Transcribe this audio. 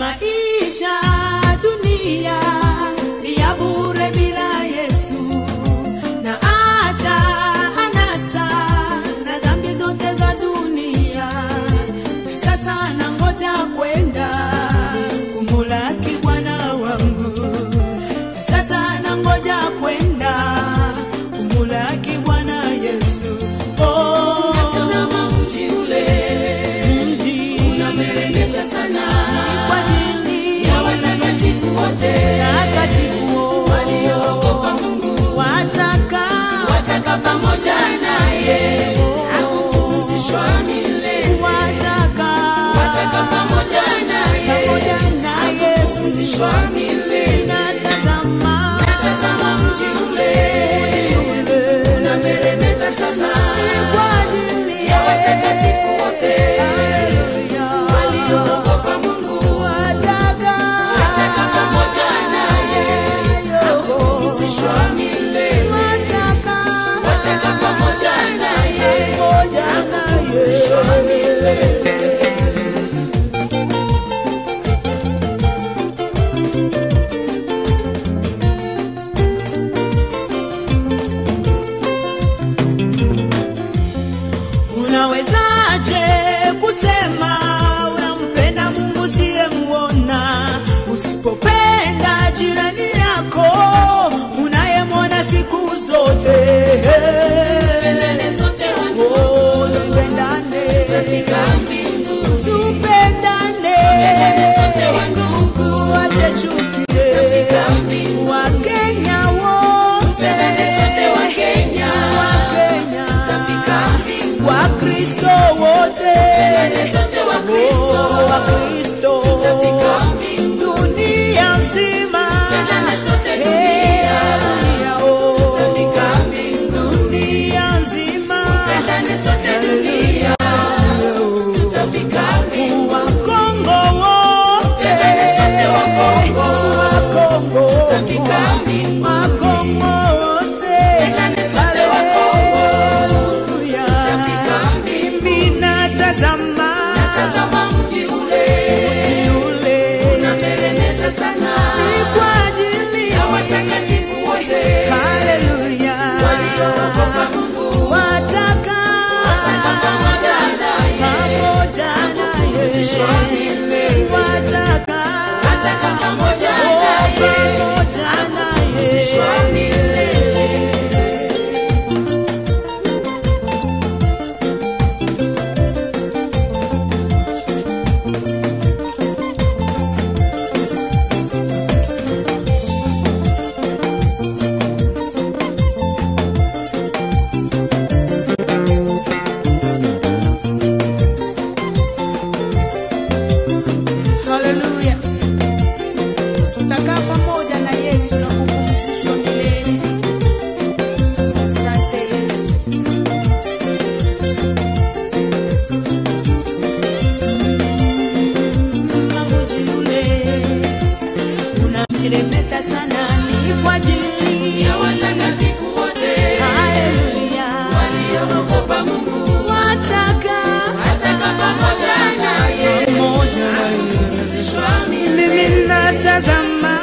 maisha. amor. She's nitazama